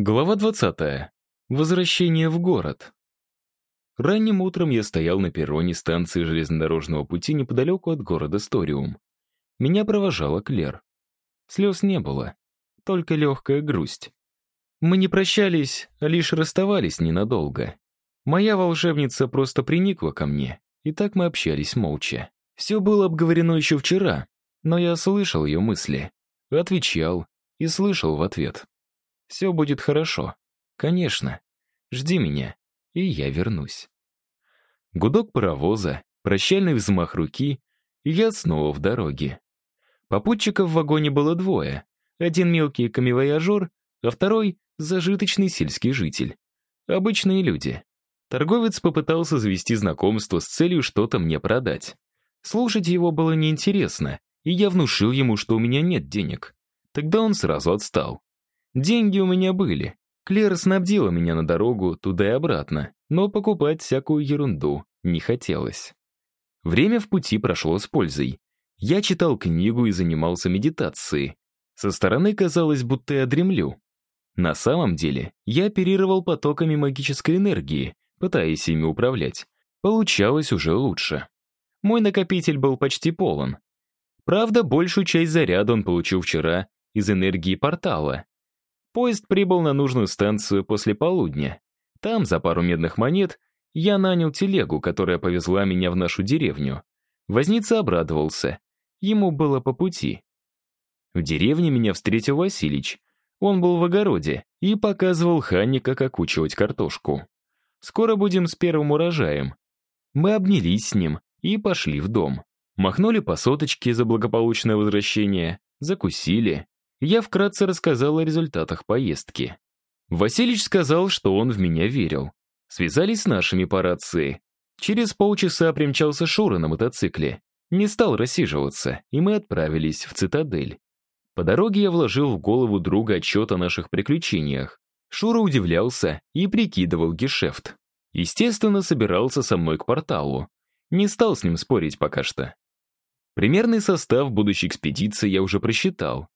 Глава 20. Возвращение в город. Ранним утром я стоял на перроне станции железнодорожного пути неподалеку от города Сториум. Меня провожала Клер. Слез не было, только легкая грусть. Мы не прощались, а лишь расставались ненадолго. Моя волшебница просто приникла ко мне, и так мы общались молча. Все было обговорено еще вчера, но я слышал ее мысли, отвечал и слышал в ответ. Все будет хорошо. Конечно. Жди меня, и я вернусь. Гудок паровоза, прощальный взмах руки, и я снова в дороге. Попутчиков в вагоне было двое. Один мелкий камевояжер, а второй — зажиточный сельский житель. Обычные люди. Торговец попытался завести знакомство с целью что-то мне продать. Слушать его было неинтересно, и я внушил ему, что у меня нет денег. Тогда он сразу отстал. Деньги у меня были. Клера снабдила меня на дорогу туда и обратно, но покупать всякую ерунду не хотелось. Время в пути прошло с пользой. Я читал книгу и занимался медитацией. Со стороны казалось, будто я дремлю. На самом деле, я оперировал потоками магической энергии, пытаясь ими управлять. Получалось уже лучше. Мой накопитель был почти полон. Правда, большую часть заряда он получил вчера из энергии портала, Поезд прибыл на нужную станцию после полудня. Там, за пару медных монет, я нанял телегу, которая повезла меня в нашу деревню. Возница обрадовался. Ему было по пути. В деревне меня встретил Василич. Он был в огороде и показывал Ханне, как окучивать картошку. Скоро будем с первым урожаем. Мы обнялись с ним и пошли в дом. Махнули по соточке за благополучное возвращение, закусили, я вкратце рассказал о результатах поездки. Василич сказал, что он в меня верил. Связались с нашими по рации. Через полчаса примчался Шура на мотоцикле. Не стал рассиживаться, и мы отправились в цитадель. По дороге я вложил в голову друга отчет о наших приключениях. Шура удивлялся и прикидывал гешефт. Естественно, собирался со мной к порталу. Не стал с ним спорить пока что. Примерный состав будущей экспедиции я уже просчитал.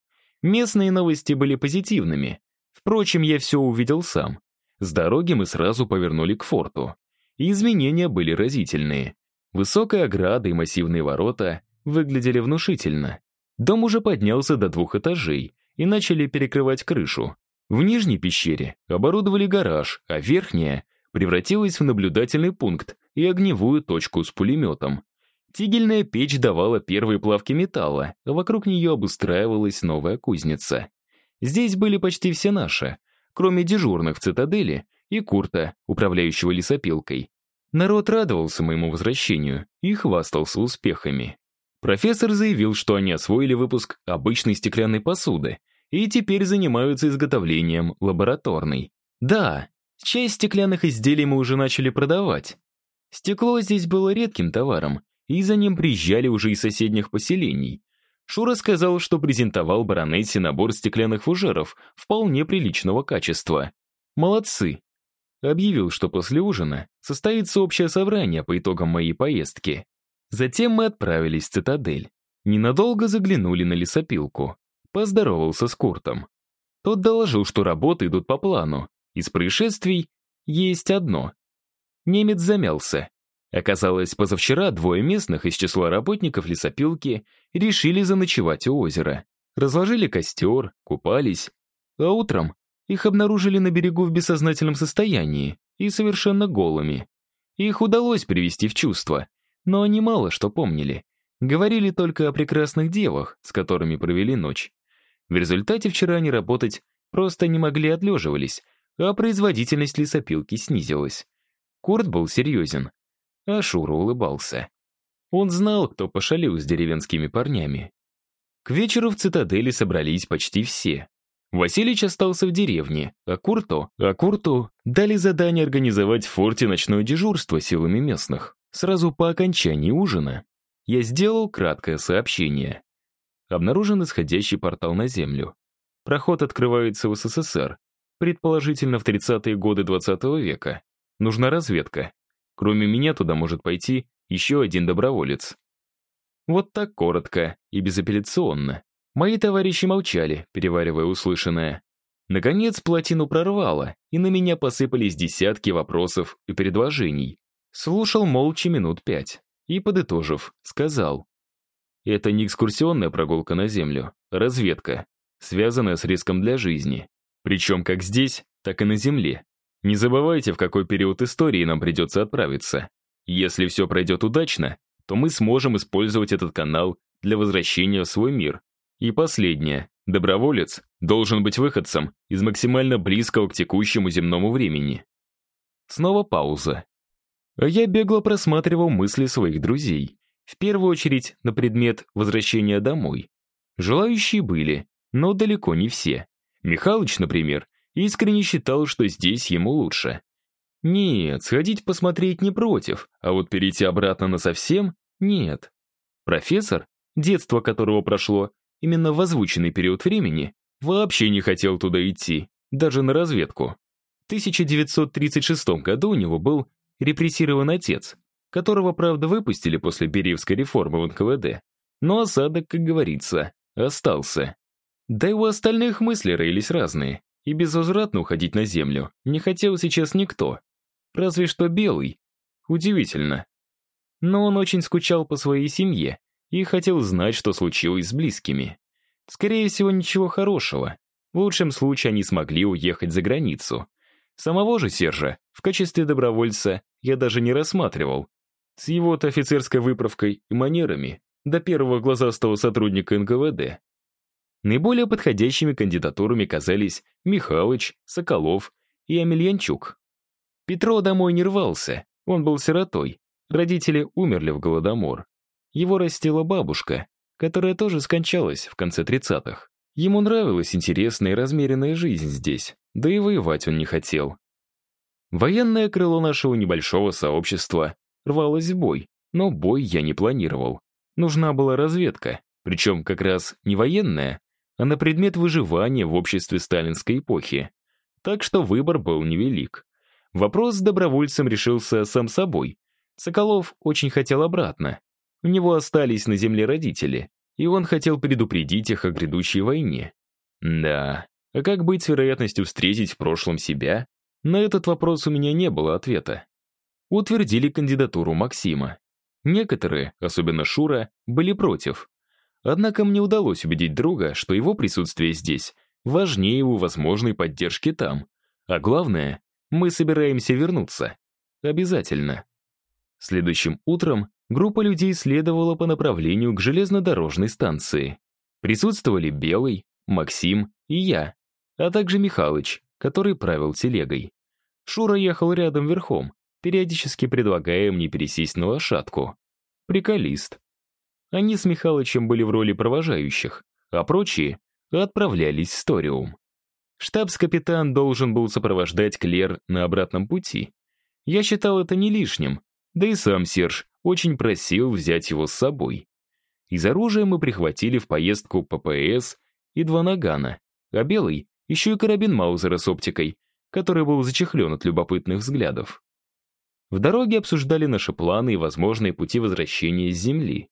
Местные новости были позитивными. Впрочем, я все увидел сам. С дороги мы сразу повернули к форту. И изменения были разительные. Высокая ограда и массивные ворота выглядели внушительно. Дом уже поднялся до двух этажей и начали перекрывать крышу. В нижней пещере оборудовали гараж, а верхняя превратилась в наблюдательный пункт и огневую точку с пулеметом. Тигельная печь давала первые плавки металла, а вокруг нее обустраивалась новая кузница. Здесь были почти все наши, кроме дежурных в цитадели и Курта, управляющего лесопилкой. Народ радовался моему возвращению и хвастался успехами. Профессор заявил, что они освоили выпуск обычной стеклянной посуды и теперь занимаются изготовлением лабораторной. Да, часть стеклянных изделий мы уже начали продавать. Стекло здесь было редким товаром, и за ним приезжали уже из соседних поселений. Шура сказал, что презентовал баронессе набор стеклянных фужеров вполне приличного качества. Молодцы. Объявил, что после ужина состоится общее собрание по итогам моей поездки. Затем мы отправились в цитадель. Ненадолго заглянули на лесопилку. Поздоровался с Куртом. Тот доложил, что работы идут по плану. Из происшествий есть одно. Немец замялся, Оказалось, позавчера двое местных из числа работников лесопилки решили заночевать у озера. Разложили костер, купались, а утром их обнаружили на берегу в бессознательном состоянии и совершенно голыми. Их удалось привести в чувство, но они мало что помнили. Говорили только о прекрасных девах, с которыми провели ночь. В результате вчера они работать просто не могли отлеживались, а производительность лесопилки снизилась. Курт был серьезен. А улыбался. Он знал, кто пошалил с деревенскими парнями. К вечеру в цитадели собрались почти все. Василич остался в деревне, а Курту, а Курту дали задание организовать в форте ночное дежурство силами местных. Сразу по окончании ужина я сделал краткое сообщение. Обнаружен исходящий портал на Землю. Проход открывается в СССР, предположительно в 30-е годы 20 -го века. Нужна разведка. Кроме меня туда может пойти еще один доброволец. Вот так коротко и безапелляционно. Мои товарищи молчали, переваривая услышанное. Наконец плотину прорвало, и на меня посыпались десятки вопросов и предложений. Слушал молча минут пять и, подытожив, сказал. Это не экскурсионная прогулка на Землю, а разведка, связанная с риском для жизни. Причем как здесь, так и на Земле. Не забывайте, в какой период истории нам придется отправиться. Если все пройдет удачно, то мы сможем использовать этот канал для возвращения в свой мир. И последнее. Доброволец должен быть выходцем из максимально близкого к текущему земному времени. Снова пауза. А я бегло просматривал мысли своих друзей. В первую очередь на предмет возвращения домой. Желающие были, но далеко не все. Михалыч, например, искренне считал, что здесь ему лучше. Нет, сходить посмотреть не против, а вот перейти обратно на совсем — нет. Профессор, детство которого прошло именно в озвученный период времени, вообще не хотел туда идти, даже на разведку. В 1936 году у него был репрессирован отец, которого, правда, выпустили после Бериевской реформы в НКВД. Но осадок, как говорится, остался. Да и у остальных мысли роились разные, и безвозвратно уходить на землю не хотел сейчас никто. Разве что Белый. Удивительно. Но он очень скучал по своей семье и хотел знать, что случилось с близкими. Скорее всего, ничего хорошего. В лучшем случае они смогли уехать за границу. Самого же Сержа в качестве добровольца я даже не рассматривал. С его-то офицерской выправкой и манерами до первого глазастого сотрудника НКВД. Наиболее подходящими кандидатурами казались Михалыч, Соколов и Амельянчук. Петро домой не рвался, он был сиротой. Родители умерли в Голодомор. Его растила бабушка, которая тоже скончалась в конце 30-х. Ему нравилась интересная и размеренная жизнь здесь, да и воевать он не хотел. Военное крыло нашего небольшого сообщества рвалось в бой, но бой я не планировал. Нужна была разведка, причем как раз не военная, а на предмет выживания в обществе сталинской эпохи. Так что выбор был невелик. Вопрос с добровольцем решился сам собой. Соколов очень хотел обратно, у него остались на земле родители, и он хотел предупредить их о грядущей войне. Да, а как быть с вероятностью встретить в прошлом себя? На этот вопрос у меня не было ответа. Утвердили кандидатуру Максима. Некоторые, особенно Шура, были против. Однако мне удалось убедить друга, что его присутствие здесь важнее его возможной поддержки там. А главное, мы собираемся вернуться. Обязательно. Следующим утром группа людей следовала по направлению к железнодорожной станции. Присутствовали Белый, Максим и я, а также Михалыч, который правил телегой. Шура ехал рядом верхом, периодически предлагая мне пересесть на лошадку. Приколист. Они с Михалычем были в роли провожающих, а прочие отправлялись в Сториум. Штабс-капитан должен был сопровождать Клер на обратном пути. Я считал это не лишним, да и сам Серж очень просил взять его с собой. Из оружия мы прихватили в поездку ППС и два нагана, а белый — еще и карабин Маузера с оптикой, который был зачехлен от любопытных взглядов. В дороге обсуждали наши планы и возможные пути возвращения с Земли.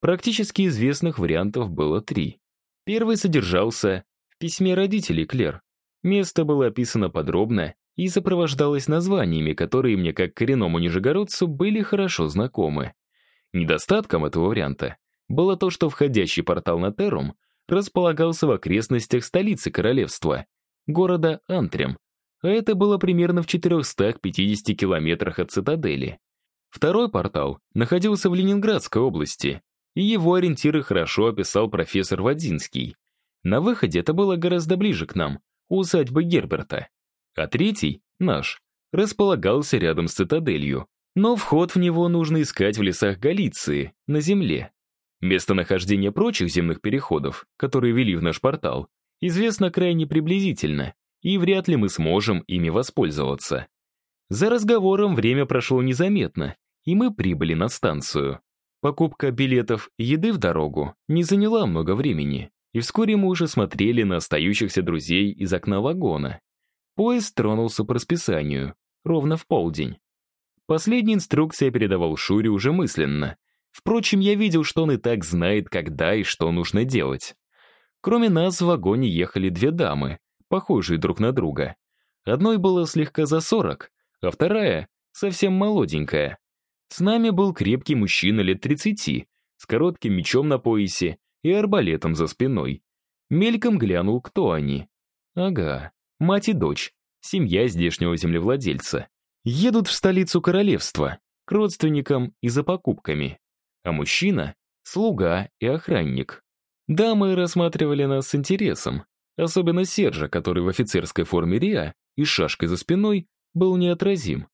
Практически известных вариантов было три. Первый содержался в письме родителей Клер. Место было описано подробно и сопровождалось названиями, которые мне, как коренному нижегородцу, были хорошо знакомы. Недостатком этого варианта было то, что входящий портал на Террум располагался в окрестностях столицы королевства, города Антрем, а это было примерно в 450 километрах от цитадели. Второй портал находился в Ленинградской области, и его ориентиры хорошо описал профессор Вадинский. На выходе это было гораздо ближе к нам, у усадьбы Герберта а третий, наш, располагался рядом с цитаделью, но вход в него нужно искать в лесах Галиции, на земле. Местонахождение прочих земных переходов, которые вели в наш портал, известно крайне приблизительно, и вряд ли мы сможем ими воспользоваться. За разговором время прошло незаметно, и мы прибыли на станцию. Покупка билетов и еды в дорогу не заняла много времени, и вскоре мы уже смотрели на остающихся друзей из окна вагона. Поезд тронулся по расписанию, ровно в полдень. Последние инструкции я передавал Шуре уже мысленно. Впрочем, я видел, что он и так знает, когда и что нужно делать. Кроме нас в вагоне ехали две дамы, похожие друг на друга. Одной было слегка за сорок, а вторая — совсем молоденькая. С нами был крепкий мужчина лет тридцати, с коротким мечом на поясе и арбалетом за спиной. Мельком глянул, кто они. Ага, мать и дочь, семья здешнего землевладельца. Едут в столицу королевства, к родственникам и за покупками. А мужчина — слуга и охранник. Дамы рассматривали нас с интересом, особенно Сержа, который в офицерской форме риа и шашкой за спиной был неотразим.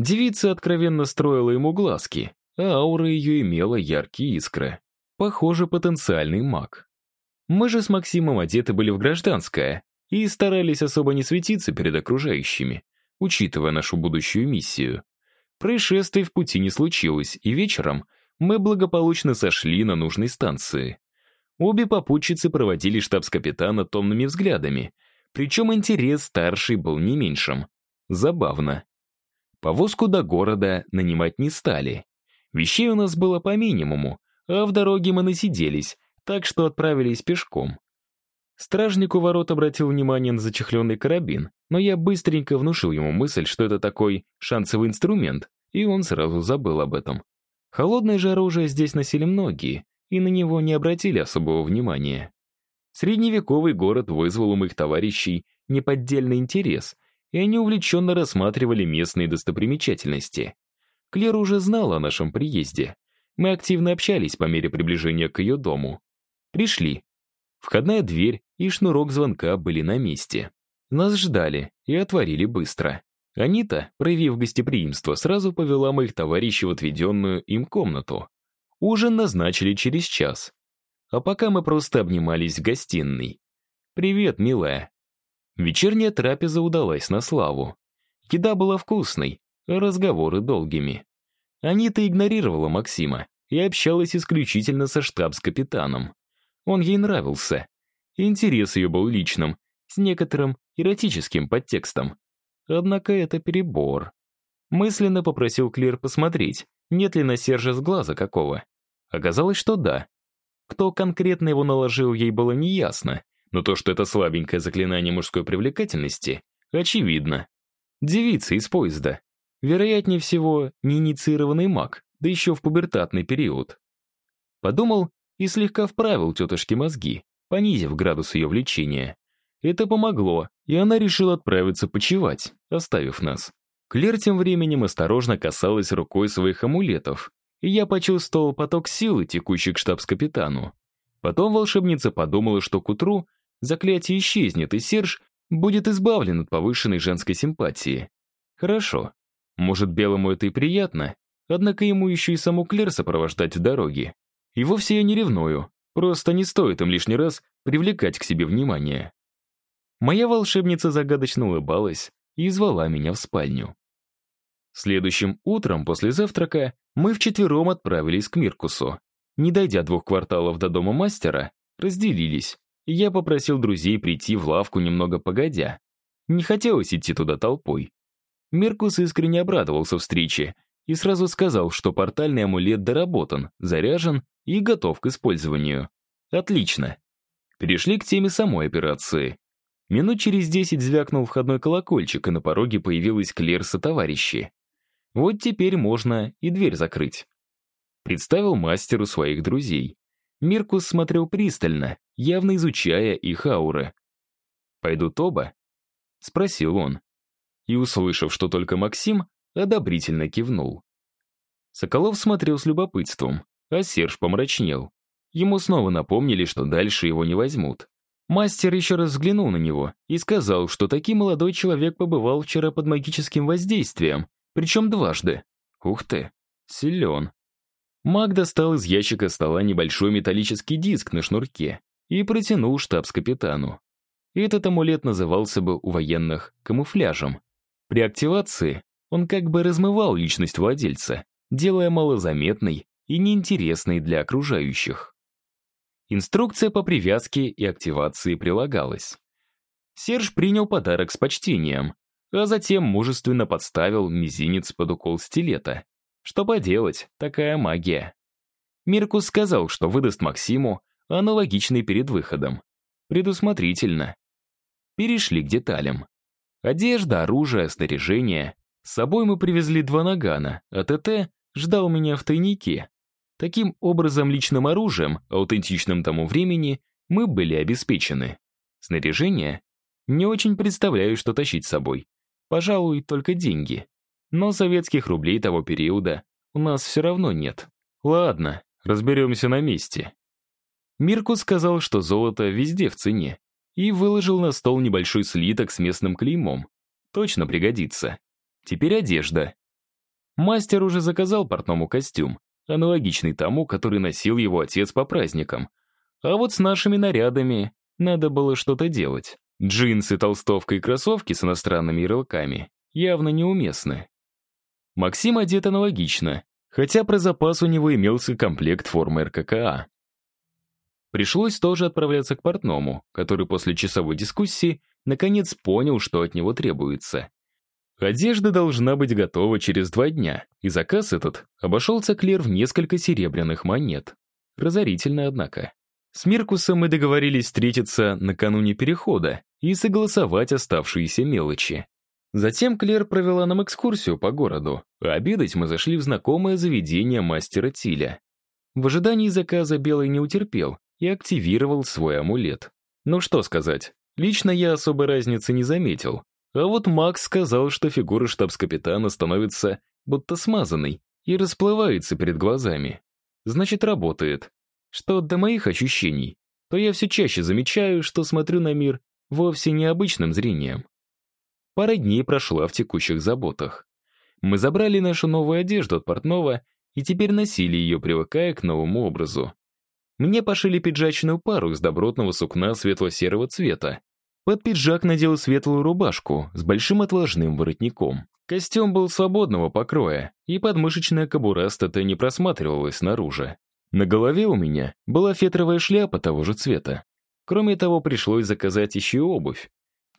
Девица откровенно строила ему глазки, а аура ее имела яркие искры. Похоже, потенциальный маг. Мы же с Максимом одеты были в гражданское и старались особо не светиться перед окружающими, учитывая нашу будущую миссию. Происшествий в пути не случилось, и вечером мы благополучно сошли на нужной станции. Обе попутчицы проводили штабс-капитана томными взглядами, причем интерес старший был не меньшим. Забавно. Повозку до города нанимать не стали. Вещей у нас было по минимуму, а в дороге мы насиделись, так что отправились пешком. Стражник у ворот обратил внимание на зачехленный карабин, но я быстренько внушил ему мысль, что это такой шансовый инструмент, и он сразу забыл об этом. Холодное же оружие здесь носили многие, и на него не обратили особого внимания. Средневековый город вызвал у моих товарищей неподдельный интерес, и они увлеченно рассматривали местные достопримечательности. Клер уже знала о нашем приезде. Мы активно общались по мере приближения к ее дому. Пришли. Входная дверь и шнурок звонка были на месте. Нас ждали и отворили быстро. Анита, проявив гостеприимство, сразу повела моих товарищей в отведенную им комнату. Ужин назначили через час. А пока мы просто обнимались в гостиной. «Привет, милая». Вечерняя трапеза удалась на славу. Еда была вкусной, а разговоры долгими. Анита игнорировала Максима и общалась исключительно со штабс-капитаном. Он ей нравился. Интерес ее был личным, с некоторым эротическим подтекстом. Однако это перебор. Мысленно попросил Клир посмотреть, нет ли на Сержа глаза какого. Оказалось, что да. Кто конкретно его наложил, ей было неясно, но то, что это слабенькое заклинание мужской привлекательности, очевидно. Девица из поезда. Вероятнее всего, неинициированный маг, да еще в пубертатный период. Подумал и слегка вправил тетушке мозги, понизив градус ее влечения. Это помогло, и она решила отправиться почевать, оставив нас. Клер тем временем осторожно касалась рукой своих амулетов, и я почувствовал поток силы, текущий к штабс-капитану. Потом волшебница подумала, что к утру заклятие исчезнет, и Серж будет избавлен от повышенной женской симпатии. Хорошо. Может, Белому это и приятно, однако ему еще и саму Клер сопровождать в дороге. И вовсе я не ревную, просто не стоит им лишний раз привлекать к себе внимание. Моя волшебница загадочно улыбалась и звала меня в спальню. Следующим утром после завтрака мы вчетвером отправились к Миркусу. Не дойдя двух кварталов до дома мастера, разделились, я попросил друзей прийти в лавку немного погодя. Не хотелось идти туда толпой. Миркус искренне обрадовался встрече и сразу сказал, что портальный амулет доработан, заряжен и готов к использованию. Отлично. Перешли к теме самой операции. Минут через десять звякнул входной колокольчик, и на пороге появилась Клер со товарищи. Вот теперь можно и дверь закрыть. Представил мастеру своих друзей. Миркус смотрел пристально, явно изучая их ауры. «Пойдут оба?» — спросил он. И, услышав, что только Максим, одобрительно кивнул. Соколов смотрел с любопытством, а Серж помрачнел. Ему снова напомнили, что дальше его не возьмут. Мастер еще раз взглянул на него и сказал, что такой молодой человек побывал вчера под магическим воздействием, причем дважды. Ух ты, силен. Маг достал из ящика стола небольшой металлический диск на шнурке и протянул штабс-капитану. Этот амулет назывался бы у военных камуфляжем. При активации он как бы размывал личность владельца, делая малозаметной и неинтересной для окружающих. Инструкция по привязке и активации прилагалась. Серж принял подарок с почтением, а затем мужественно подставил мизинец под укол стилета. Что поделать, такая магия. Миркус сказал, что выдаст Максиму аналогичный перед выходом. Предусмотрительно. перешли к деталям. Одежда, оружие, снаряжение. С собой мы привезли два нагана, а ТТ ждал меня в тайнике. Таким образом, личным оружием, аутентичным тому времени, мы были обеспечены. Снаряжение? Не очень представляю, что тащить с собой. Пожалуй, только деньги. Но советских рублей того периода у нас все равно нет. Ладно, разберемся на месте. Мирку сказал, что золото везде в цене, и выложил на стол небольшой слиток с местным клеймом. Точно пригодится. Теперь одежда. Мастер уже заказал портному костюм, аналогичный тому, который носил его отец по праздникам. А вот с нашими нарядами надо было что-то делать. Джинсы, толстовка и кроссовки с иностранными ярлыками явно неуместны. Максим одет аналогично, хотя про запас у него имелся комплект формы РККА. Пришлось тоже отправляться к портному, который после часовой дискуссии наконец понял, что от него требуется. Одежда должна быть готова через два дня, и заказ этот обошелся Клер в несколько серебряных монет. Разорительно, однако. С Миркусом мы договорились встретиться накануне перехода и согласовать оставшиеся мелочи. Затем Клер провела нам экскурсию по городу, а обедать мы зашли в знакомое заведение мастера Тиля. В ожидании заказа Белый не утерпел и активировал свой амулет. Ну что сказать, лично я особой разницы не заметил. А вот Макс сказал, что фигура штабс-капитана становится будто смазанной и расплывается перед глазами. Значит, работает. Что до моих ощущений, то я все чаще замечаю, что смотрю на мир вовсе необычным зрением. Пара дней прошла в текущих заботах. Мы забрали нашу новую одежду от портного и теперь носили ее, привыкая к новому образу. Мне пошили пиджачную пару из добротного сукна светло-серого цвета. Под пиджак надел светлую рубашку с большим отложным воротником. Костюм был свободного покроя, и подмышечная кобура с ТТ не просматривалась снаружи. На голове у меня была фетровая шляпа того же цвета. Кроме того, пришлось заказать еще и обувь.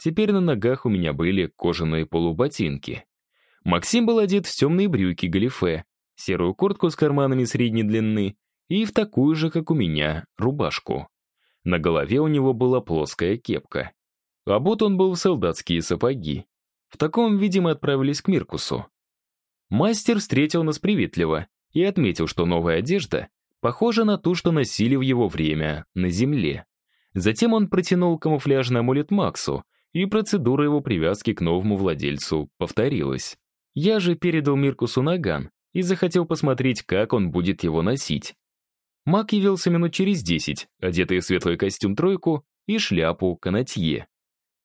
Теперь на ногах у меня были кожаные полуботинки. Максим был одет в темные брюки галифе, серую куртку с карманами средней длины и в такую же, как у меня, рубашку. На голове у него была плоская кепка. Обут он был в солдатские сапоги. В таком виде мы отправились к Миркусу. Мастер встретил нас приветливо и отметил, что новая одежда похожа на ту, что носили в его время на земле. Затем он протянул камуфляжный амулет Максу, и процедура его привязки к новому владельцу повторилась. Я же передал Миркусу наган и захотел посмотреть, как он будет его носить. Мак явился минут через десять, одетый в светлый костюм-тройку и шляпу канатье.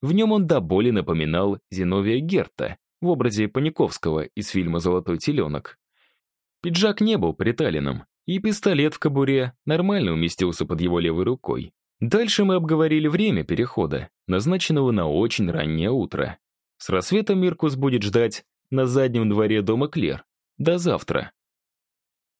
В нем он до боли напоминал Зиновия Герта в образе Паниковского из фильма «Золотой теленок». Пиджак не был приталенным, и пистолет в кобуре нормально уместился под его левой рукой. Дальше мы обговорили время перехода, назначенного на очень раннее утро. С рассветом Миркус будет ждать на заднем дворе дома Клер. До завтра.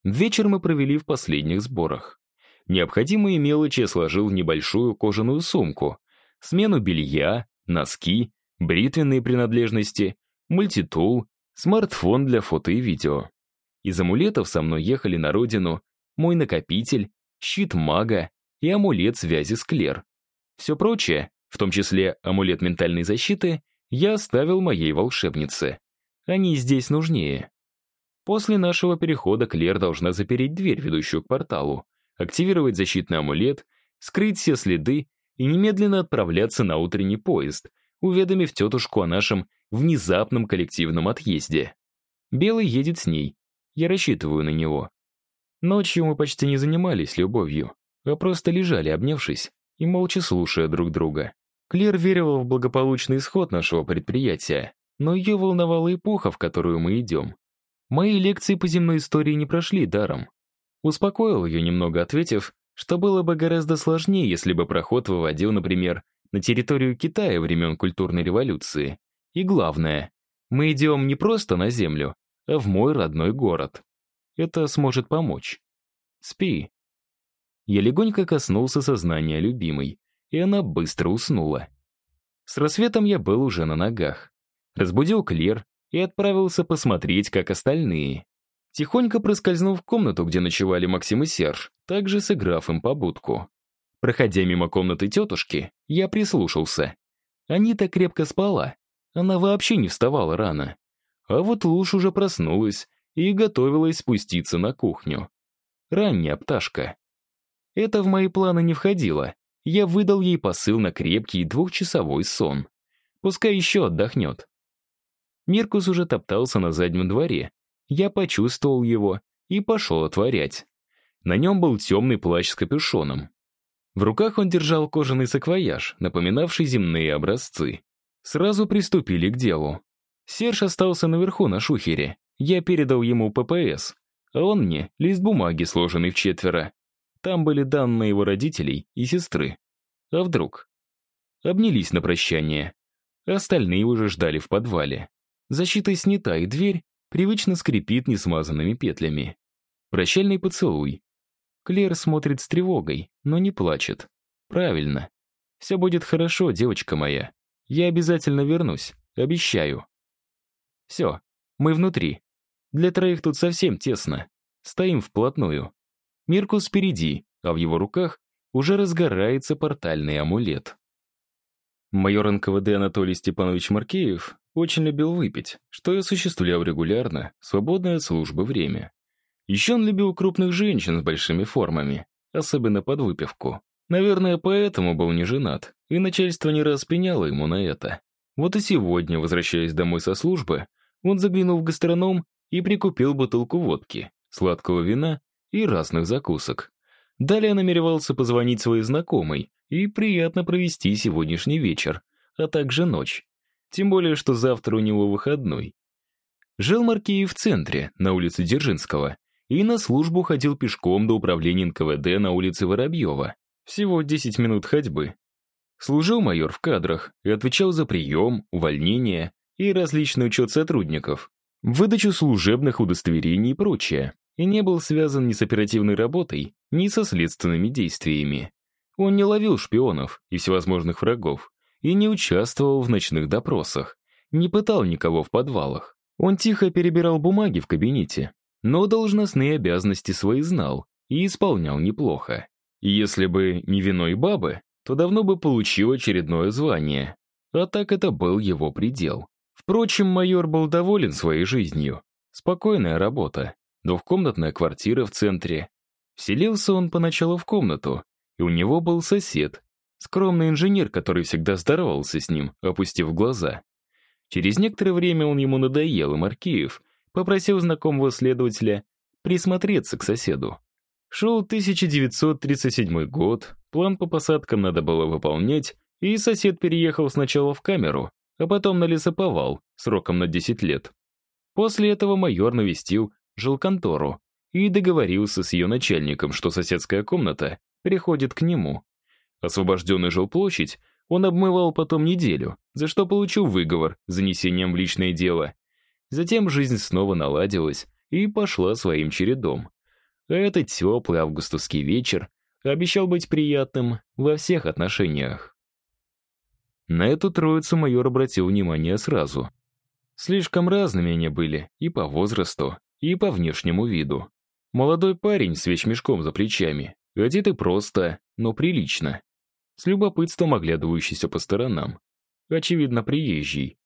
Вечер мы провели в последних сборах. Необходимые мелочи сложил в небольшую кожаную сумку. Смену белья, носки, бритвенные принадлежности, мультитул, смартфон для фото и видео. Из амулетов со мной ехали на родину мой накопитель, щит мага, и амулет связи с Клер. Все прочее, в том числе амулет ментальной защиты, я оставил моей волшебнице. Они здесь нужнее. После нашего перехода Клер должна запереть дверь, ведущую к порталу, активировать защитный амулет, скрыть все следы и немедленно отправляться на утренний поезд, уведомив тетушку о нашем внезапном коллективном отъезде. Белый едет с ней. Я рассчитываю на него. Ночью мы почти не занимались любовью а просто лежали, обнявшись и молча слушая друг друга. Клер верила в благополучный исход нашего предприятия, но ее волновала эпоха, в которую мы идем. Мои лекции по земной истории не прошли даром. Успокоил ее немного, ответив, что было бы гораздо сложнее, если бы проход выводил, например, на территорию Китая времен культурной революции. И главное, мы идем не просто на землю, а в мой родной город. Это сможет помочь. Спи, я легонько коснулся сознания любимой, и она быстро уснула. С рассветом я был уже на ногах. Разбудил Клер и отправился посмотреть, как остальные. Тихонько проскользнув в комнату, где ночевали Максим и Серж, также сыграв им побудку. Проходя мимо комнаты тетушки, я прислушался. Анита крепко спала. Она вообще не вставала рано. А вот Луж уже проснулась и готовилась спуститься на кухню. Ранняя пташка. Это в мои планы не входило. Я выдал ей посыл на крепкий двухчасовой сон. Пускай еще отдохнет. Миркус уже топтался на заднем дворе. Я почувствовал его и пошел отворять. На нем был темный плащ с капюшоном. В руках он держал кожаный саквояж, напоминавший земные образцы. Сразу приступили к делу. Серж остался наверху на шухере. Я передал ему ППС, а он мне лист бумаги, сложенный в четверо. Там были данные его родителей и сестры. А вдруг? Обнялись на прощание. Остальные уже ждали в подвале. Защита снята, и дверь привычно скрипит несмазанными петлями. Прощальный поцелуй. Клер смотрит с тревогой, но не плачет. Правильно. Все будет хорошо, девочка моя. Я обязательно вернусь, обещаю. Все, мы внутри. Для троих тут совсем тесно. Стоим вплотную. Миркус впереди, а в его руках уже разгорается портальный амулет. Майор НКВД Анатолий Степанович Маркеев очень любил выпить, что и осуществлял регулярно, свободное от службы время. Еще он любил крупных женщин с большими формами, особенно под выпивку. Наверное, поэтому был не женат, и начальство не раз пеняло ему на это. Вот и сегодня, возвращаясь домой со службы, он заглянул в гастроном и прикупил бутылку водки, сладкого вина и разных закусок. Далее намеревался позвонить своей знакомой и приятно провести сегодняшний вечер, а также ночь. Тем более, что завтра у него выходной. Жил Маркеев в центре, на улице Дзержинского, и на службу ходил пешком до управления НКВД на улице Воробьева. Всего 10 минут ходьбы. Служил майор в кадрах и отвечал за прием, увольнение и различный учет сотрудников, выдачу служебных удостоверений и прочее, и не был связан ни с оперативной работой, ни со следственными действиями. Он не ловил шпионов и всевозможных врагов, и не участвовал в ночных допросах, не пытал никого в подвалах. Он тихо перебирал бумаги в кабинете, но должностные обязанности свои знал и исполнял неплохо. И если бы не виной бабы, то давно бы получил очередное звание. А так это был его предел. Впрочем, майор был доволен своей жизнью. Спокойная работа, двухкомнатная квартира в центре. Вселился он поначалу в комнату, и у него был сосед, скромный инженер, который всегда здоровался с ним, опустив глаза. Через некоторое время он ему надоел, и Маркиев попросил знакомого следователя присмотреться к соседу. Шел 1937 год, план по посадкам надо было выполнять, и сосед переехал сначала в камеру, а потом на лесоповал, сроком на 10 лет. После этого майор навестил жилконтору и договорился с ее начальником, что соседская комната переходит к нему. Освобожденный жилплощадь он обмывал потом неделю, за что получил выговор занесением в личное дело. Затем жизнь снова наладилась и пошла своим чередом. Этот теплый августовский вечер обещал быть приятным во всех отношениях. На эту троицу майор обратил внимание сразу. Слишком разными они были и по возрасту, и по внешнему виду. Молодой парень с вещмешком за плечами, одетый просто, но прилично. С любопытством оглядывающийся по сторонам. Очевидно, приезжий.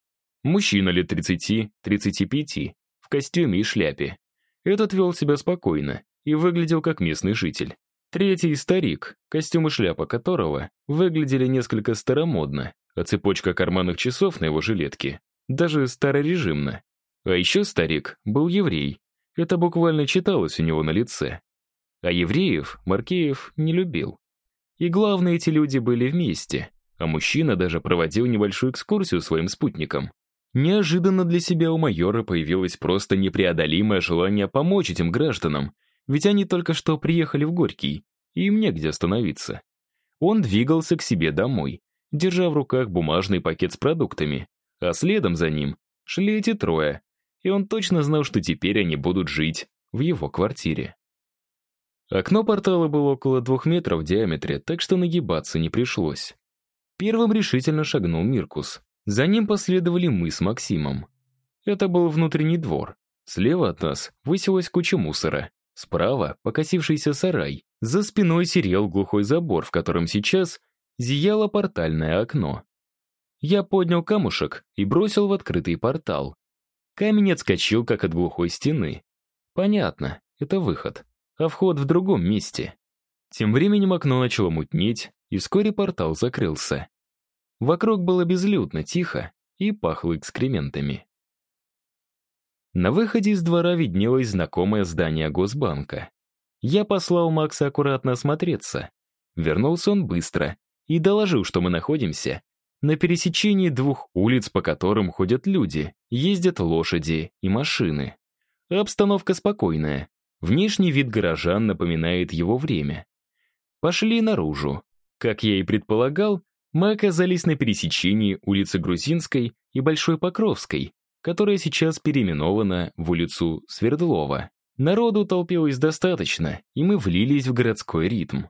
Мужчина лет 30-35, в костюме и шляпе. Этот вел себя спокойно и выглядел как местный житель. Третий — старик, костюм и шляпа которого выглядели несколько старомодно, а цепочка карманных часов на его жилетке даже старорежимна. А еще старик был еврей. Это буквально читалось у него на лице. А евреев Маркеев не любил. И главное, эти люди были вместе, а мужчина даже проводил небольшую экскурсию своим спутникам. Неожиданно для себя у майора появилось просто непреодолимое желание помочь этим гражданам, ведь они только что приехали в Горький, и им негде остановиться. Он двигался к себе домой, держа в руках бумажный пакет с продуктами, а следом за ним шли эти трое, и он точно знал, что теперь они будут жить в его квартире. Окно портала было около двух метров в диаметре, так что нагибаться не пришлось. Первым решительно шагнул Миркус. За ним последовали мы с Максимом. Это был внутренний двор. Слева от нас высилась куча мусора. Справа — покосившийся сарай. За спиной серел глухой забор, в котором сейчас зияло портальное окно. Я поднял камушек и бросил в открытый портал. Камень отскочил, как от глухой стены. Понятно, это выход, а вход в другом месте. Тем временем окно начало мутнеть, и вскоре портал закрылся. Вокруг было безлюдно, тихо и пахло экскрементами. На выходе из двора виднелось знакомое здание Госбанка. Я послал Макса аккуратно осмотреться. Вернулся он быстро и доложил, что мы находимся на пересечении двух улиц, по которым ходят люди, ездят лошади и машины. Обстановка спокойная. Внешний вид горожан напоминает его время. Пошли наружу. Как я и предполагал, мы оказались на пересечении улицы Грузинской и Большой Покровской, которая сейчас переименована в улицу Свердлова. Народу толпилось достаточно, и мы влились в городской ритм.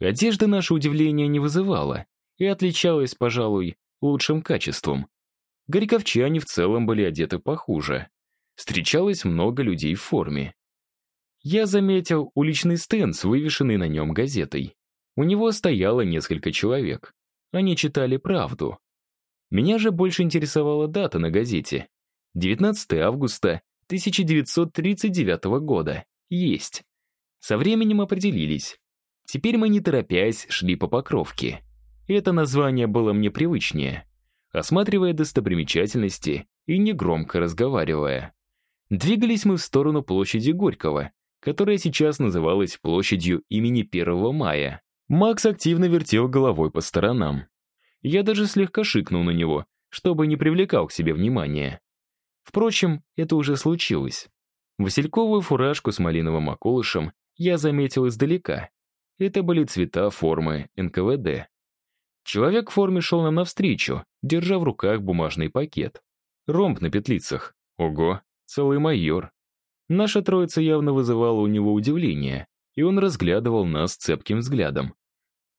Одежда наше удивление не вызывала и отличалась, пожалуй, лучшим качеством. Горьковчане в целом были одеты похуже. Встречалось много людей в форме. Я заметил уличный стенд с вывешенной на нем газетой. У него стояло несколько человек. Они читали правду. Меня же больше интересовала дата на газете. 19 августа 1939 года. Есть. Со временем определились. Теперь мы, не торопясь, шли по Покровке. Это название было мне привычнее. Осматривая достопримечательности и негромко разговаривая. Двигались мы в сторону площади Горького, которая сейчас называлась площадью имени 1 мая. Макс активно вертел головой по сторонам. Я даже слегка шикнул на него, чтобы не привлекал к себе внимания. Впрочем, это уже случилось. Васильковую фуражку с малиновым околышем я заметил издалека. Это были цвета формы НКВД. Человек в форме шел нам навстречу, держа в руках бумажный пакет. Ромб на петлицах. Ого, целый майор. Наша троица явно вызывала у него удивление, и он разглядывал нас цепким взглядом.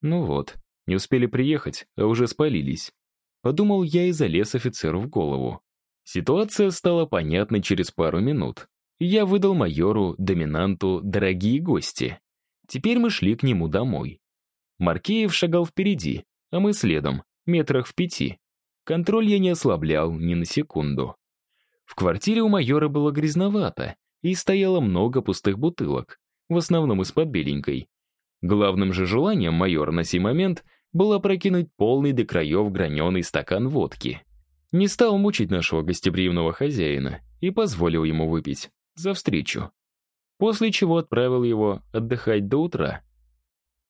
Ну вот, не успели приехать, а уже спалились. Подумал я и залез офицеру в голову. Ситуация стала понятной через пару минут. Я выдал майору, доминанту, дорогие гости. Теперь мы шли к нему домой. Маркеев шагал впереди, а мы следом, метрах в пяти. Контроль я не ослаблял ни на секунду. В квартире у майора было грязновато, и стояло много пустых бутылок, в основном из-под беленькой. Главным же желанием майора на сей момент было прокинуть полный до краев граненый стакан водки. Не стал мучить нашего гостеприимного хозяина и позволил ему выпить за встречу. После чего отправил его отдыхать до утра.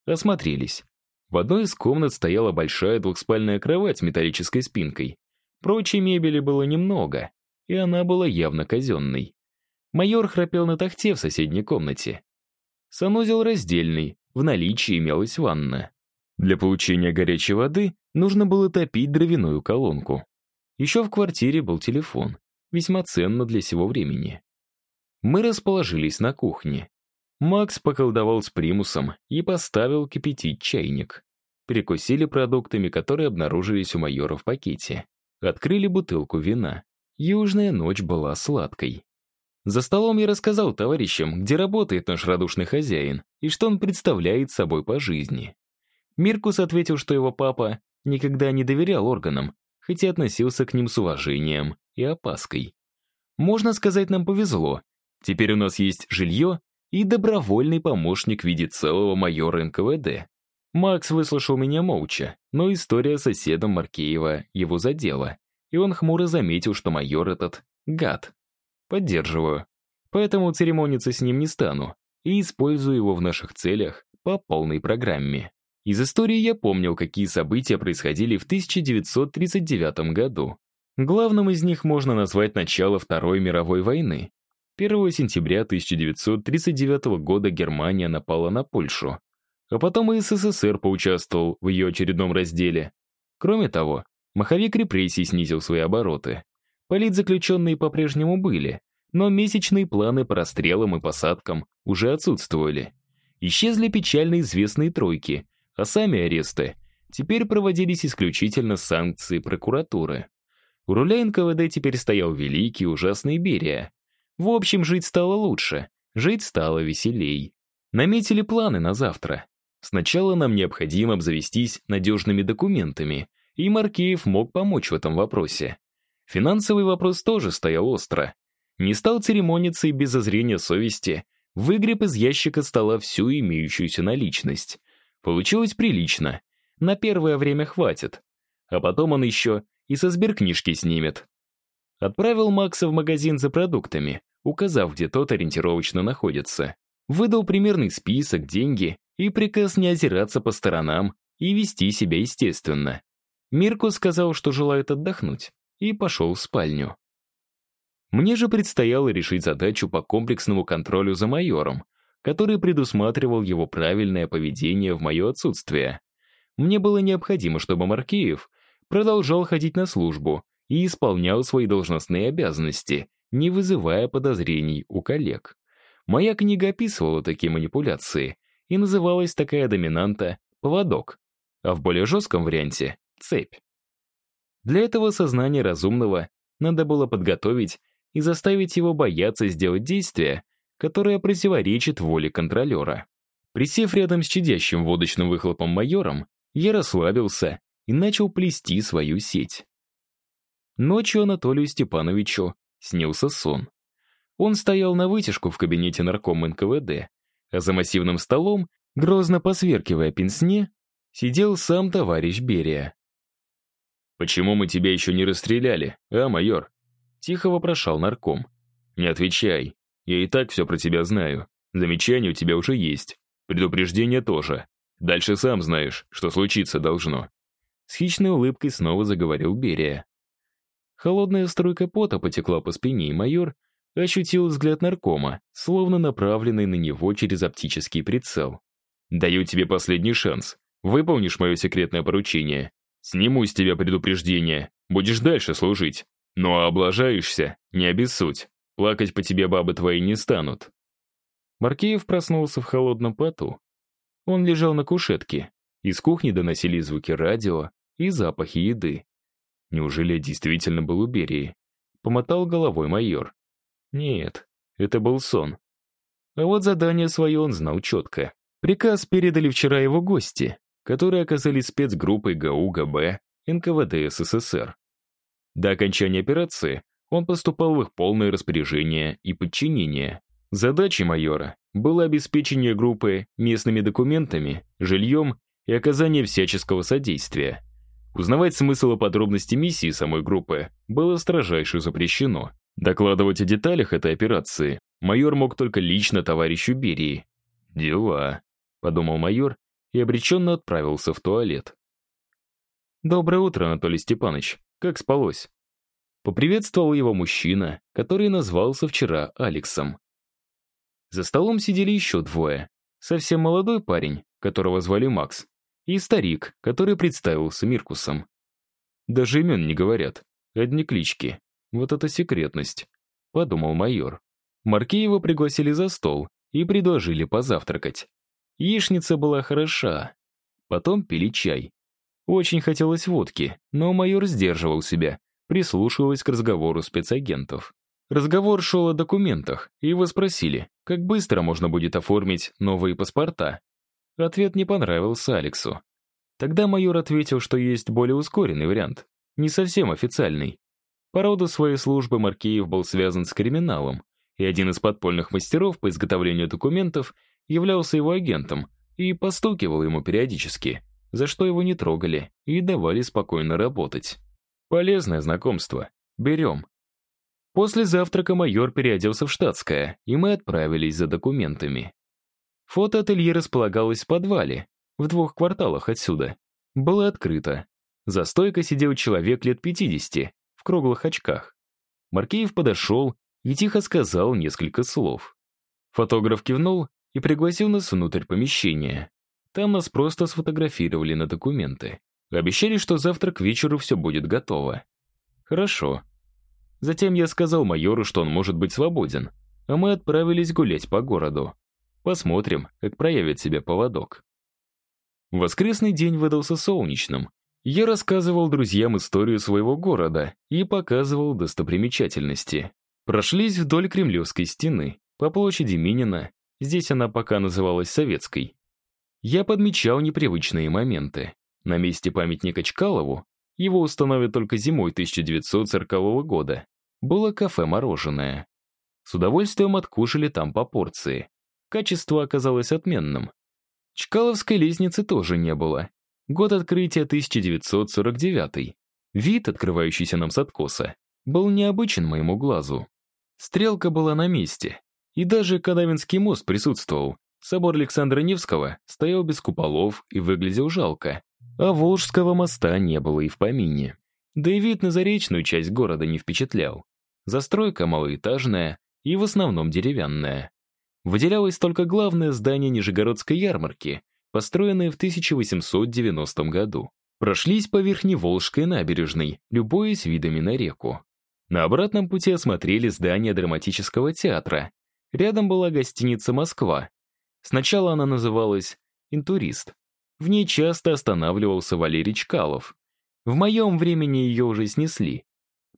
Осмотрелись. В одной из комнат стояла большая двухспальная кровать с металлической спинкой. Прочей мебели было немного, и она была явно казенной. Майор храпел на тахте в соседней комнате. Санузел раздельный, в наличии имелась ванна. Для получения горячей воды нужно было топить дровяную колонку. Еще в квартире был телефон, весьма ценно для сего времени. Мы расположились на кухне. Макс поколдовал с примусом и поставил кипятить чайник. Перекусили продуктами, которые обнаружились у майора в пакете. Открыли бутылку вина. Южная ночь была сладкой. За столом я рассказал товарищам, где работает наш радушный хозяин и что он представляет собой по жизни. Миркус ответил, что его папа никогда не доверял органам, хотя относился к ним с уважением и опаской. Можно сказать, нам повезло. Теперь у нас есть жилье и добровольный помощник в виде целого майора НКВД. Макс выслушал меня молча, но история с соседом Маркеева его задела, и он хмуро заметил, что майор этот — гад. Поддерживаю. Поэтому церемониться с ним не стану и использую его в наших целях по полной программе. Из истории я помнил, какие события происходили в 1939 году. Главным из них можно назвать начало Второй мировой войны. 1 сентября 1939 года Германия напала на Польшу, а потом и СССР поучаствовал в ее очередном разделе. Кроме того, маховик репрессий снизил свои обороты. Политзаключенные по-прежнему были, но месячные планы по расстрелам и посадкам уже отсутствовали. Исчезли печально известные тройки, а сами аресты теперь проводились исключительно санкции прокуратуры. У руля НКВД теперь стоял великий ужасный Берия, в общем, жить стало лучше, жить стало веселей. Наметили планы на завтра. Сначала нам необходимо обзавестись надежными документами и Маркеев мог помочь в этом вопросе. Финансовый вопрос тоже стоял остро. Не стал церемониться и без зазрения совести выгреб из ящика стола всю имеющуюся наличность. Получилось прилично. На первое время хватит. А потом он еще и со сберкнижки снимет. Отправил Макса в магазин за продуктами, указав, где тот ориентировочно находится. Выдал примерный список, деньги и приказ не озираться по сторонам и вести себя естественно. Мирку сказал, что желает отдохнуть, и пошел в спальню. Мне же предстояло решить задачу по комплексному контролю за майором, который предусматривал его правильное поведение в мое отсутствие. Мне было необходимо, чтобы Маркеев продолжал ходить на службу и исполнял свои должностные обязанности, не вызывая подозрений у коллег. Моя книга описывала такие манипуляции, и называлась такая доминанта «поводок», а в более жестком варианте — «цепь». Для этого сознание разумного надо было подготовить и заставить его бояться сделать действие, которое противоречит воле контролера. Присев рядом с чадящим водочным выхлопом майором, я расслабился и начал плести свою сеть. Ночью Анатолию Степановичу снился сон. Он стоял на вытяжку в кабинете наркома НКВД, а за массивным столом, грозно посверкивая пенсне, сидел сам товарищ Берия. «Почему мы тебя еще не расстреляли, а, майор?» Тихо вопрошал нарком. «Не отвечай. Я и так все про тебя знаю. Замечания у тебя уже есть. Предупреждение тоже. Дальше сам знаешь, что случиться должно». С хищной улыбкой снова заговорил Берия. Холодная струйка пота потекла по спине, и майор ощутил взгляд наркома, словно направленный на него через оптический прицел. «Даю тебе последний шанс. Выполнишь мое секретное поручение. Сниму с тебя предупреждение. Будешь дальше служить. Ну а облажаешься, не обессудь. Плакать по тебе бабы твои не станут». Маркеев проснулся в холодном поту. Он лежал на кушетке. Из кухни доносились звуки радио и запахи еды. Неужели я действительно был у Берии? Помотал головой майор. Нет, это был сон. А вот задание свое он знал четко. Приказ передали вчера его гости, которые оказались спецгруппой ГАУ ГБ НКВД СССР. До окончания операции он поступал в их полное распоряжение и подчинение. Задачей майора было обеспечение группы местными документами, жильем и оказание всяческого содействия. Узнавать смысл и подробности миссии самой группы было строжайше запрещено. Докладывать о деталях этой операции майор мог только лично товарищу Берии. «Дела», — подумал майор и обреченно отправился в туалет. «Доброе утро, Анатолий Степанович. Как спалось?» Поприветствовал его мужчина, который назвался вчера Алексом. За столом сидели еще двое. Совсем молодой парень, которого звали Макс, и старик, который представился Миркусом. Даже имен не говорят, одни клички. Вот это секретность, подумал майор. Маркеева пригласили за стол и предложили позавтракать. Яичница была хороша. Потом пили чай. Очень хотелось водки, но майор сдерживал себя, прислушиваясь к разговору спецагентов. Разговор шел о документах, и его спросили, как быстро можно будет оформить новые паспорта. Ответ не понравился Алексу. Тогда майор ответил, что есть более ускоренный вариант, не совсем официальный. По роду своей службы Маркеев был связан с криминалом, и один из подпольных мастеров по изготовлению документов являлся его агентом и постукивал ему периодически, за что его не трогали и давали спокойно работать. Полезное знакомство. Берем. После завтрака майор переоделся в штатское, и мы отправились за документами. Фотоателье располагалось в подвале, в двух кварталах отсюда. Было открыто. За стойкой сидел человек лет 50, в круглых очках. Маркеев подошел и тихо сказал несколько слов. Фотограф кивнул и пригласил нас внутрь помещения. Там нас просто сфотографировали на документы. Обещали, что завтра к вечеру все будет готово. Хорошо. Затем я сказал майору, что он может быть свободен, а мы отправились гулять по городу. Посмотрим, как проявит себя поводок. Воскресный день выдался солнечным, я рассказывал друзьям историю своего города и показывал достопримечательности. Прошлись вдоль Кремлевской стены, по площади Минина, здесь она пока называлась Советской. Я подмечал непривычные моменты. На месте памятника Чкалову его установят только зимой 1940 года, было кафе-мороженое. С удовольствием откушали там по порции. Качество оказалось отменным. Чкаловской лестницы тоже не было. Год открытия 1949. Вид, открывающийся нам с откоса, был необычен моему глазу. Стрелка была на месте, и даже Кадавинский мост присутствовал. Собор Александра Невского стоял без куполов и выглядел жалко, а Волжского моста не было и в помине. Да и вид на заречную часть города не впечатлял. Застройка малоэтажная и в основном деревянная. Выделялось только главное здание Нижегородской ярмарки, построенное в 1890 году. Прошлись по Верхневолжской набережной, любуясь видами на реку. На обратном пути осмотрели здание драматического театра. Рядом была гостиница «Москва». Сначала она называлась «Интурист». В ней часто останавливался Валерий Чкалов. В моем времени ее уже снесли.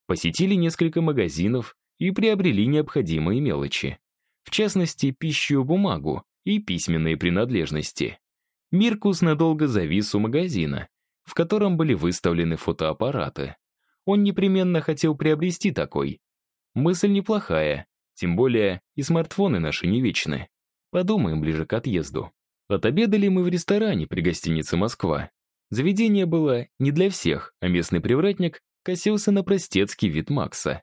Посетили несколько магазинов и приобрели необходимые мелочи. В частности, пищу, бумагу и письменные принадлежности. Миркус надолго завис у магазина, в котором были выставлены фотоаппараты. Он непременно хотел приобрести такой. Мысль неплохая, тем более и смартфоны наши не вечны. Подумаем ближе к отъезду. Отобедали мы в ресторане при гостинице «Москва». Заведение было не для всех, а местный привратник косился на простецкий вид Макса.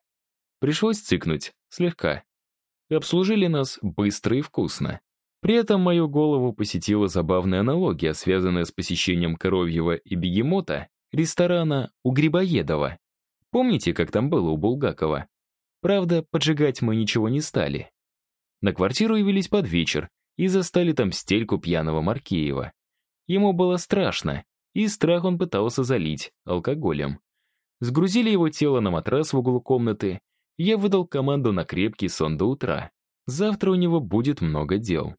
Пришлось цикнуть, слегка. Обслужили нас быстро и вкусно. При этом мою голову посетила забавная аналогия, связанная с посещением Коровьева и Бегемота ресторана у Грибоедова. Помните, как там было у Булгакова? Правда, поджигать мы ничего не стали. На квартиру явились под вечер и застали там стельку пьяного Маркеева. Ему было страшно, и страх он пытался залить алкоголем. Сгрузили его тело на матрас в углу комнаты, я выдал команду на крепкий сон до утра. Завтра у него будет много дел.